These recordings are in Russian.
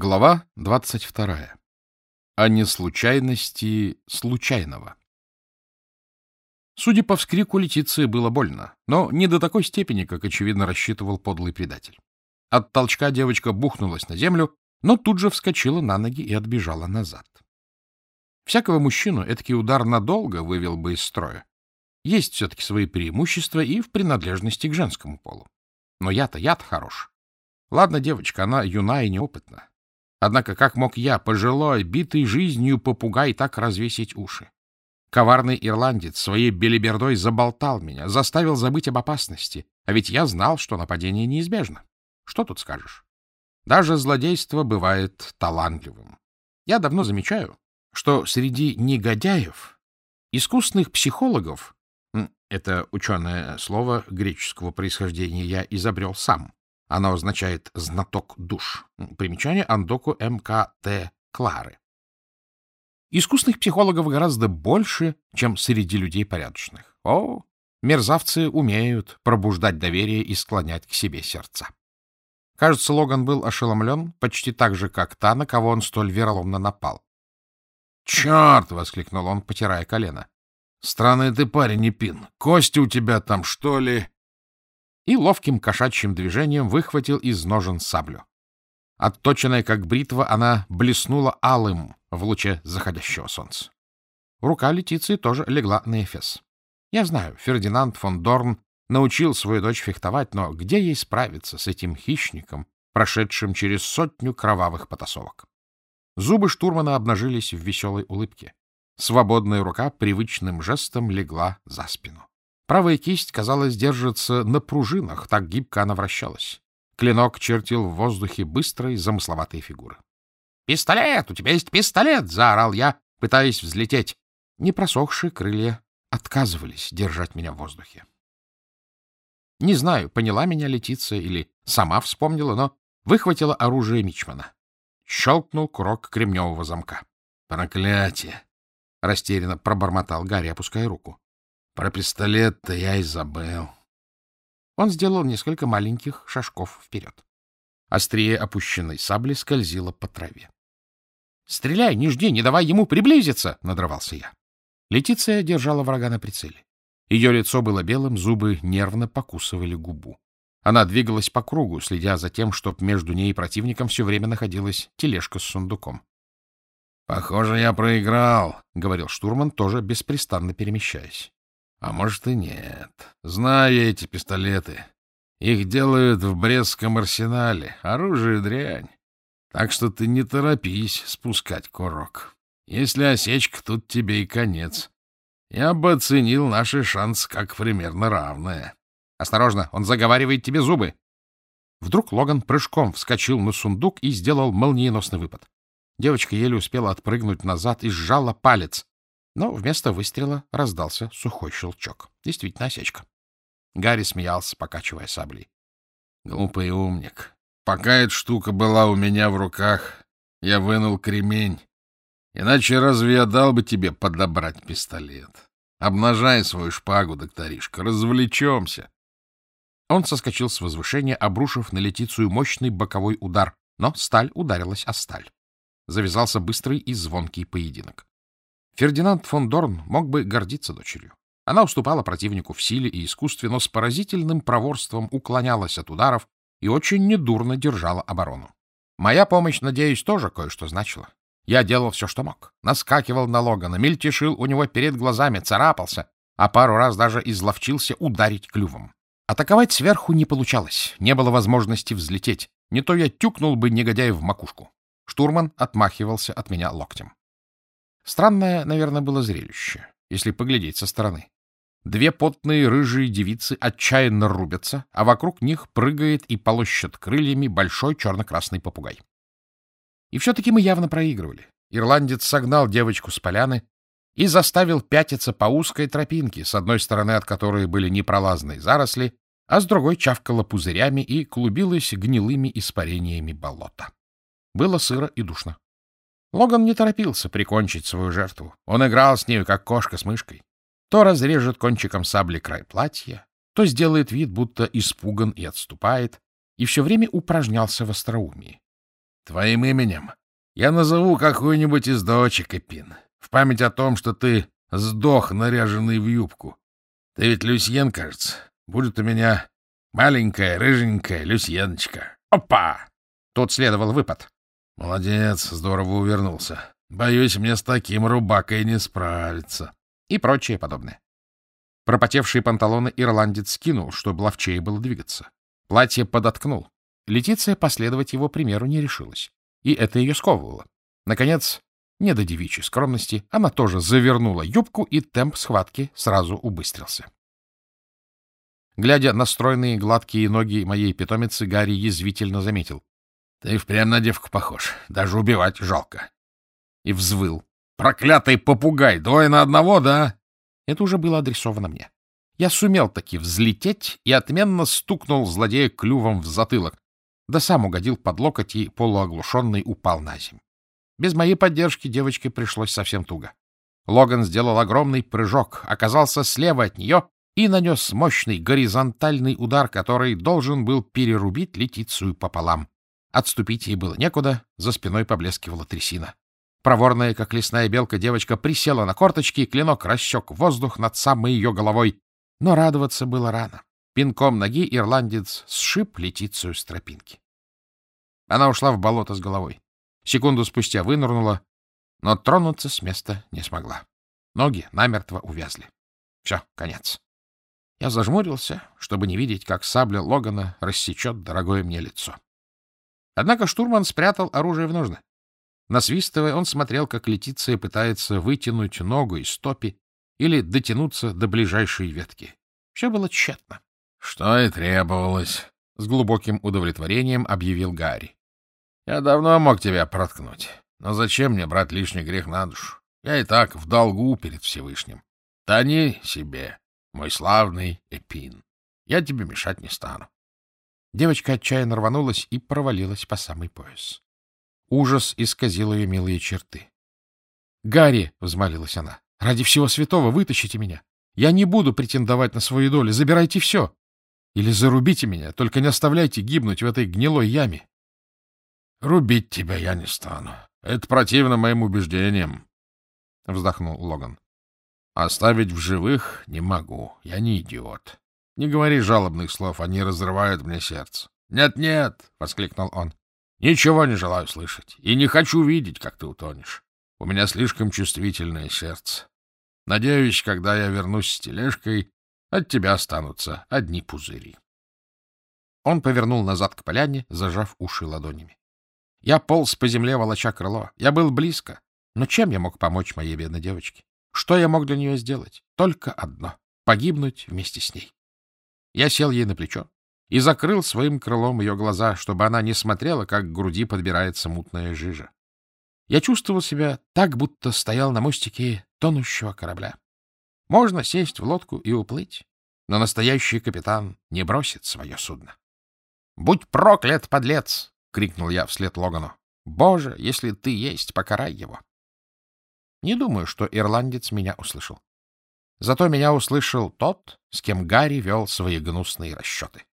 Глава 22. О неслучайности случайного. Судя по вскрику, Летиции было больно, но не до такой степени, как, очевидно, рассчитывал подлый предатель. От толчка девочка бухнулась на землю, но тут же вскочила на ноги и отбежала назад. Всякого мужчину этакий удар надолго вывел бы из строя. Есть все-таки свои преимущества и в принадлежности к женскому полу. Но я-то, я-то хорош. Ладно, девочка, она юна и неопытна. Однако как мог я, пожилой, битый жизнью попугай, так развесить уши? Коварный ирландец своей белибердой заболтал меня, заставил забыть об опасности, а ведь я знал, что нападение неизбежно. Что тут скажешь? Даже злодейство бывает талантливым. Я давно замечаю, что среди негодяев, искусных психологов, это ученое слово греческого происхождения я изобрел сам, оно означает «знаток душ». Примечание Андоку МКТ Клары. Искусных психологов гораздо больше, чем среди людей порядочных. О, мерзавцы умеют пробуждать доверие и склонять к себе сердца. Кажется, Логан был ошеломлен почти так же, как та, на кого он столь вероломно напал. «Черт!» — воскликнул он, потирая колено. «Странный ты парень, Непин. Кости у тебя там, что ли?» И ловким кошачьим движением выхватил из ножен саблю. Отточенная как бритва, она блеснула алым в луче заходящего солнца. Рука Летиции тоже легла на Эфес. Я знаю, Фердинанд фон Дорн научил свою дочь фехтовать, но где ей справиться с этим хищником, прошедшим через сотню кровавых потасовок? Зубы штурмана обнажились в веселой улыбке. Свободная рука привычным жестом легла за спину. Правая кисть, казалось, держится на пружинах, так гибко она вращалась. Клинок чертил в воздухе быстрые, замысловатые фигуры. «Пистолет! У тебя есть пистолет!» — заорал я, пытаясь взлететь. Непросохшие крылья отказывались держать меня в воздухе. Не знаю, поняла меня Летиция или сама вспомнила, но выхватила оружие Мичмана. Щелкнул курок кремневого замка. «Проклятие!» — растерянно пробормотал Гарри, опуская руку. Про пистолет-то я и забыл. Он сделал несколько маленьких шажков вперед. Острее опущенной сабли скользило по траве. — Стреляй, не жди, не давай ему приблизиться! — надрывался я. Летиция держала врага на прицеле. Ее лицо было белым, зубы нервно покусывали губу. Она двигалась по кругу, следя за тем, чтоб между ней и противником все время находилась тележка с сундуком. — Похоже, я проиграл, — говорил штурман, тоже беспрестанно перемещаясь. А может и нет. Знаю эти пистолеты. Их делают в Брестском арсенале. Оружие дрянь. Так что ты не торопись спускать курок. Если осечка, тут тебе и конец. Я бы оценил наши шансы как примерно равные. Осторожно, он заговаривает тебе зубы. Вдруг Логан прыжком вскочил на сундук и сделал молниеносный выпад. Девочка еле успела отпрыгнуть назад и сжала палец. Но вместо выстрела раздался сухой щелчок. Действительно осечка. Гарри смеялся, покачивая саблей. — Глупый умник. Пока эта штука была у меня в руках, я вынул кремень. Иначе разве я дал бы тебе подобрать пистолет? Обнажай свою шпагу, докторишка, развлечемся. Он соскочил с возвышения, обрушив на Летицию мощный боковой удар, но сталь ударилась о сталь. Завязался быстрый и звонкий поединок. Фердинанд фон Дорн мог бы гордиться дочерью. Она уступала противнику в силе и искусстве, но с поразительным проворством уклонялась от ударов и очень недурно держала оборону. Моя помощь, надеюсь, тоже кое-что значила. Я делал все, что мог. Наскакивал на Логана, мельтешил у него перед глазами, царапался, а пару раз даже изловчился ударить клювом. Атаковать сверху не получалось, не было возможности взлететь. Не то я тюкнул бы негодяя в макушку. Штурман отмахивался от меня локтем. Странное, наверное, было зрелище, если поглядеть со стороны. Две потные рыжие девицы отчаянно рубятся, а вокруг них прыгает и полощет крыльями большой черно-красный попугай. И все-таки мы явно проигрывали. Ирландец согнал девочку с поляны и заставил пятиться по узкой тропинке, с одной стороны от которой были непролазные заросли, а с другой чавкала пузырями и клубилась гнилыми испарениями болота. Было сыро и душно. Логан не торопился прикончить свою жертву. Он играл с нею, как кошка с мышкой. То разрежет кончиком сабли край платья, то сделает вид, будто испуган и отступает, и все время упражнялся в остроумии. твоим именем я назову какую-нибудь из дочек, Эпин, в память о том, что ты сдох, наряженный в юбку. Ты ведь Люсьен, кажется. Будет у меня маленькая, рыженькая Люсьеночка. Опа! Тут следовал выпад. Молодец, здорово увернулся. Боюсь, мне с таким рубакой не справиться. И прочее подобное. Пропотевшие панталоны ирландец скинул, чтобы ловчее было двигаться. Платье подоткнул. Летиция последовать его примеру не решилась. И это ее сковывало. Наконец, не до девичьей скромности, она тоже завернула юбку, и темп схватки сразу убыстрился. Глядя на стройные гладкие ноги моей питомицы, Гарри язвительно заметил. — Ты впрямь на девку похож. Даже убивать жалко. И взвыл. — Проклятый попугай! Двое на одного, да? Это уже было адресовано мне. Я сумел таки взлететь и отменно стукнул злодея клювом в затылок, да сам угодил под локоть и полуоглушенный упал на землю. Без моей поддержки девочке пришлось совсем туго. Логан сделал огромный прыжок, оказался слева от нее и нанес мощный горизонтальный удар, который должен был перерубить Летицию пополам. Отступить ей было некуда, за спиной поблескивала трясина. Проворная, как лесная белка, девочка присела на корточки, и клинок рассек воздух над самой ее головой. Но радоваться было рано. Пинком ноги ирландец сшиб Летицию с тропинки. Она ушла в болото с головой. Секунду спустя вынырнула, но тронуться с места не смогла. Ноги намертво увязли. Все, конец. Я зажмурился, чтобы не видеть, как сабля Логана рассечет дорогое мне лицо. Однако штурман спрятал оружие в ножны. Насвистывая, он смотрел, как Летиция пытается вытянуть ногу из стопи или дотянуться до ближайшей ветки. Все было тщетно. — Что и требовалось, — с глубоким удовлетворением объявил Гарри. Я давно мог тебя проткнуть. Но зачем мне брать лишний грех на душу? Я и так в долгу перед Всевышним. Тони себе, мой славный Эпин. Я тебе мешать не стану. Девочка отчаянно рванулась и провалилась по самый пояс. Ужас исказил ее милые черты. — Гарри, — взмолилась она, — ради всего святого вытащите меня. Я не буду претендовать на свою долю. Забирайте все. Или зарубите меня, только не оставляйте гибнуть в этой гнилой яме. — Рубить тебя я не стану. Это противно моим убеждениям, — вздохнул Логан. — Оставить в живых не могу. Я не идиот. Не говори жалобных слов, они разрывают мне сердце. «Нет, — Нет-нет, — воскликнул он. — Ничего не желаю слышать. И не хочу видеть, как ты утонешь. У меня слишком чувствительное сердце. Надеюсь, когда я вернусь с тележкой, от тебя останутся одни пузыри. Он повернул назад к поляне, зажав уши ладонями. Я полз по земле, волоча крыло. Я был близко. Но чем я мог помочь моей бедной девочке? Что я мог для нее сделать? Только одно — погибнуть вместе с ней. Я сел ей на плечо и закрыл своим крылом ее глаза, чтобы она не смотрела, как к груди подбирается мутная жижа. Я чувствовал себя так, будто стоял на мостике тонущего корабля. Можно сесть в лодку и уплыть, но настоящий капитан не бросит свое судно. — Будь проклят, подлец! — крикнул я вслед Логану. — Боже, если ты есть, покарай его. Не думаю, что ирландец меня услышал. Зато меня услышал тот, с кем Гарри вел свои гнусные расчеты.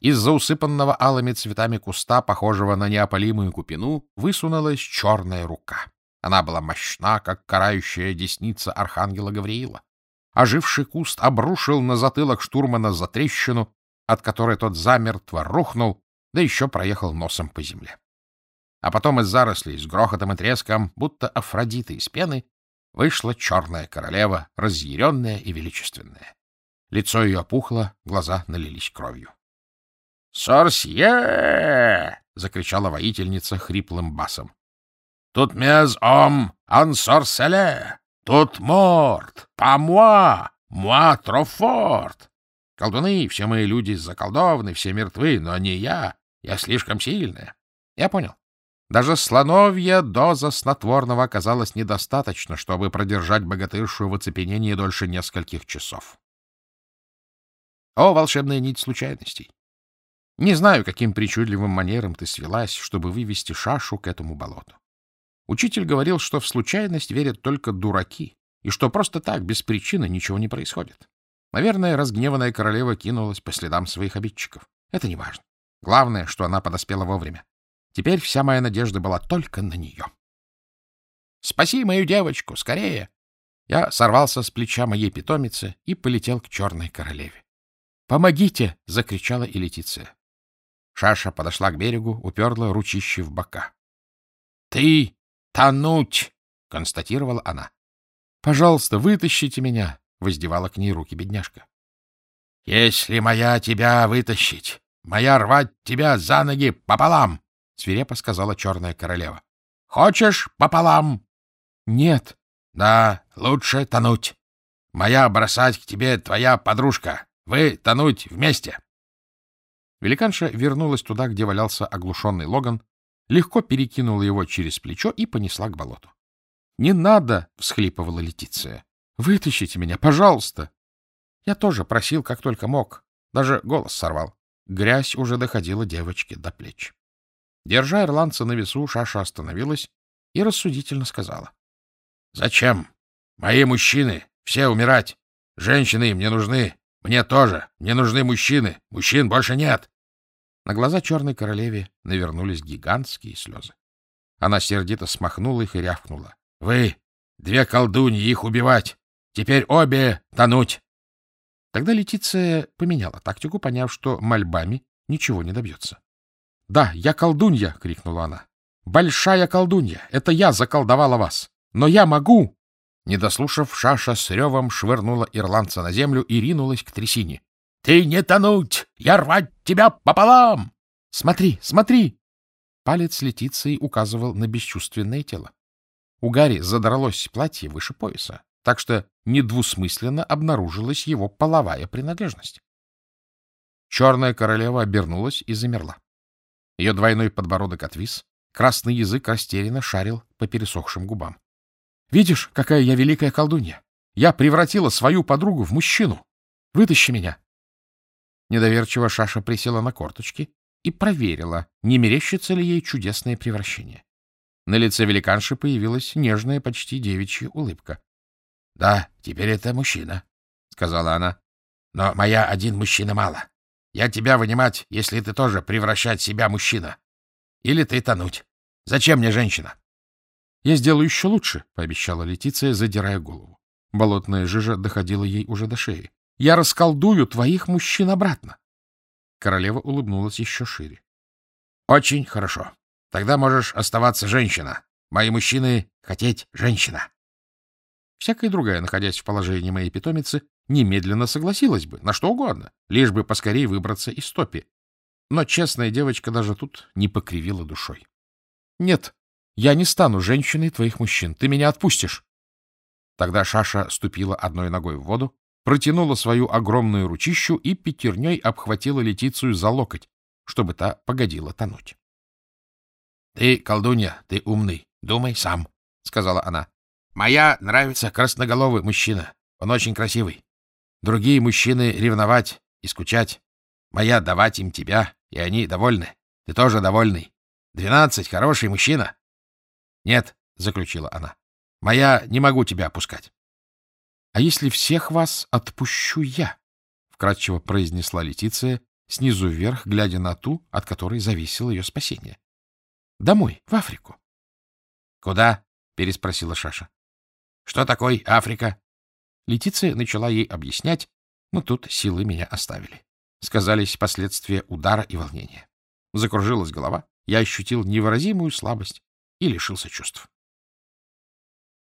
Из-за усыпанного алыми цветами куста, похожего на неопалимую купину, высунулась черная рука. Она была мощна, как карающая десница архангела Гавриила. Оживший куст обрушил на затылок штурмана за трещину, от которой тот замертво рухнул, да еще проехал носом по земле. А потом из зарослей с грохотом и треском, будто Афродита из пены, вышла черная королева, разъяренная и величественная. Лицо ее опухло, глаза налились кровью. «Сорсье!» — закричала воительница хриплым басом. «Тут мез ом ан сорселе! Тут морт! Па муа! Муа трофорт!» Колдуны, все мои люди заколдованы, все мертвы, но не я. Я слишком сильная. Я понял. Даже слоновья доза снотворного оказалась недостаточно, чтобы продержать богатыршу в оцепенении дольше нескольких часов. О, волшебная нить случайностей! Не знаю, каким причудливым манером ты свелась, чтобы вывести шашу к этому болоту. Учитель говорил, что в случайность верят только дураки, и что просто так, без причины, ничего не происходит. Наверное, разгневанная королева кинулась по следам своих обидчиков. Это не важно. Главное, что она подоспела вовремя. Теперь вся моя надежда была только на нее. «Спаси мою девочку! Скорее!» Я сорвался с плеча моей питомицы и полетел к черной королеве. «Помогите!» — закричала и Летиция. Шаша подошла к берегу, уперла ручище в бока. — Ты тонуть! — констатировала она. — Пожалуйста, вытащите меня! — воздевала к ней руки бедняжка. — Если моя тебя вытащить, моя рвать тебя за ноги пополам! — свирепо сказала черная королева. — Хочешь пополам? — Нет. — Да, лучше тонуть. Моя бросать к тебе твоя подружка. Вы тонуть вместе. Великанша вернулась туда, где валялся оглушенный Логан, легко перекинула его через плечо и понесла к болоту. — Не надо! — всхлипывала Летиция. — Вытащите меня, пожалуйста! Я тоже просил, как только мог. Даже голос сорвал. Грязь уже доходила девочке до плеч. Держа ирландца на весу, Шаша остановилась и рассудительно сказала. — Зачем? Мои мужчины все умирать. Женщины им не нужны. Мне тоже. Мне нужны мужчины. Мужчин больше нет. На глаза черной королеве навернулись гигантские слезы. Она сердито смахнула их и рявкнула. — Вы, две колдуньи, их убивать! Теперь обе тонуть! Тогда Летиция поменяла тактику, поняв, что мольбами ничего не добьется. — Да, я колдунья! — крикнула она. — Большая колдунья! Это я заколдовала вас! Но я могу! Не дослушав, Шаша с ревом швырнула ирландца на землю и ринулась к трясине. — Ты не тонуть! Я рвать тебя пополам! — Смотри, смотри! Палец Летиции указывал на бесчувственное тело. У Гарри задралось платье выше пояса, так что недвусмысленно обнаружилась его половая принадлежность. Черная королева обернулась и замерла. Ее двойной подбородок отвис, красный язык растерянно шарил по пересохшим губам. Видишь, какая я великая колдунья? Я превратила свою подругу в мужчину. Вытащи меня. Недоверчиво Шаша присела на корточки и проверила, не мерещится ли ей чудесное превращение. На лице великанши появилась нежная, почти девичья улыбка. — Да, теперь это мужчина, — сказала она. — Но моя один мужчина мало. Я тебя вынимать, если ты тоже превращать себя мужчина. Или ты тонуть. Зачем мне женщина? — Я сделаю еще лучше, — пообещала Летиция, задирая голову. Болотная жижа доходила ей уже до шеи. — Я расколдую твоих мужчин обратно. Королева улыбнулась еще шире. — Очень хорошо. Тогда можешь оставаться женщина. Мои мужчины хотеть женщина. Всякая другая, находясь в положении моей питомицы, немедленно согласилась бы на что угодно, лишь бы поскорее выбраться из топи. Но честная девочка даже тут не покривила душой. — Нет, я не стану женщиной твоих мужчин. Ты меня отпустишь. Тогда Шаша ступила одной ногой в воду, протянула свою огромную ручищу и пятерней обхватила Летицию за локоть, чтобы та погодила тонуть. — Ты, колдунья, ты умный, думай сам, — сказала она. — Моя нравится красноголовый мужчина, он очень красивый. Другие мужчины ревновать и скучать. Моя давать им тебя, и они довольны. Ты тоже довольный. Двенадцать — хороший мужчина. Нет, — заключила она, — моя не могу тебя опускать. — А если всех вас отпущу я? — вкратчиво произнесла Летиция, снизу вверх, глядя на ту, от которой зависело ее спасение. — Домой, в Африку. — Куда? — переспросила Шаша. — Что такое Африка? Летиция начала ей объяснять, но тут силы меня оставили. Сказались последствия удара и волнения. Закружилась голова, я ощутил невыразимую слабость и лишился чувств.